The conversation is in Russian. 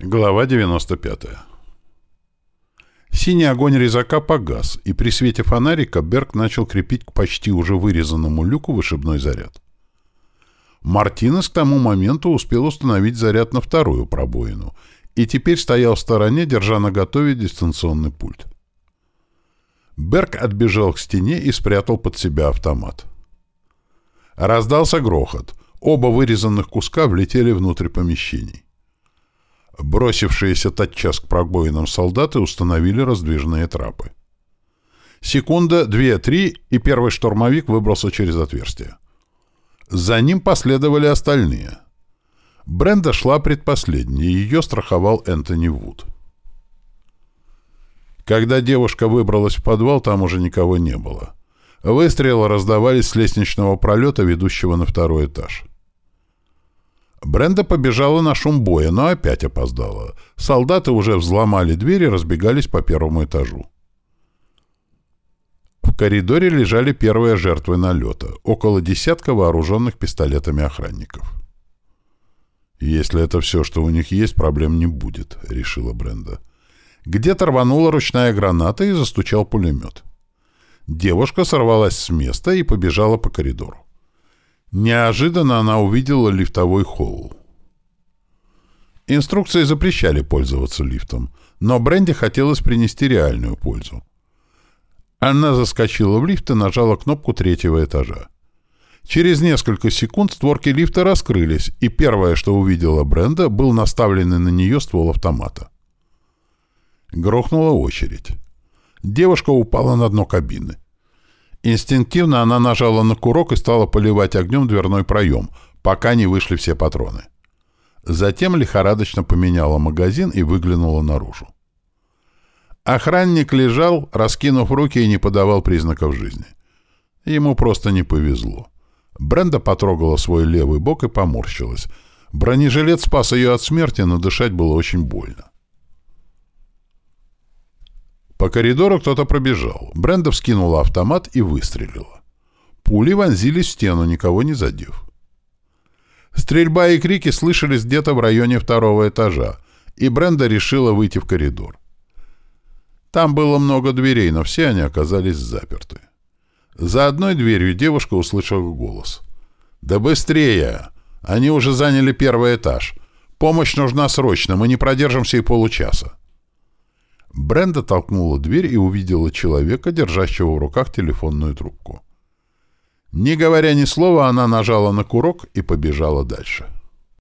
Глава 95. Синий огонь резака погас, и при свете фонарика Берг начал крепить к почти уже вырезанному люку вышибной заряд. Мартинес к тому моменту успел установить заряд на вторую пробоину и теперь стоял в стороне, держа наготове дистанционный пульт. Берг отбежал к стене и спрятал под себя автомат. Раздался грохот. Оба вырезанных куска влетели внутрь помещений. Бросившиеся тотчас к пробоинам солдаты установили раздвижные трапы. Секунда, две, три, и первый штурмовик выбрался через отверстие. За ним последовали остальные. Бренда шла предпоследней, ее страховал Энтони Вуд. Когда девушка выбралась в подвал, там уже никого не было. Выстрелы раздавались с лестничного пролета, ведущего на второй этаж. Бренда побежала на шум боя, но опять опоздала. Солдаты уже взломали дверь и разбегались по первому этажу. В коридоре лежали первые жертвы налета, около десятка вооруженных пистолетами охранников. «Если это все, что у них есть, проблем не будет», — решила Бренда. Где-то рванула ручная граната и застучал пулемет. Девушка сорвалась с места и побежала по коридору. Неожиданно она увидела лифтовой холл. Инструкции запрещали пользоваться лифтом, но Бренди хотелось принести реальную пользу. Она заскочила в лифт и нажала кнопку третьего этажа. Через несколько секунд створки лифта раскрылись, и первое, что увидела Бренда, был наставленный на нее ствол автомата. Грохнула очередь. Девушка упала на дно кабины. Инстинктивно она нажала на курок и стала поливать огнем дверной проем, пока не вышли все патроны. Затем лихорадочно поменяла магазин и выглянула наружу. Охранник лежал, раскинув руки и не подавал признаков жизни. Ему просто не повезло. Бренда потрогала свой левый бок и поморщилась. Бронежилет спас ее от смерти, но дышать было очень больно. По коридору кто-то пробежал. Бренда вскинула автомат и выстрелила. Пули вонзились в стену, никого не задев. Стрельба и крики слышались где-то в районе второго этажа, и Бренда решила выйти в коридор. Там было много дверей, но все они оказались заперты. За одной дверью девушка услышала голос. «Да быстрее! Они уже заняли первый этаж. Помощь нужна срочно, мы не продержимся и получаса». Бренда толкнула дверь и увидела человека, держащего в руках телефонную трубку. Не говоря ни слова, она нажала на курок и побежала дальше.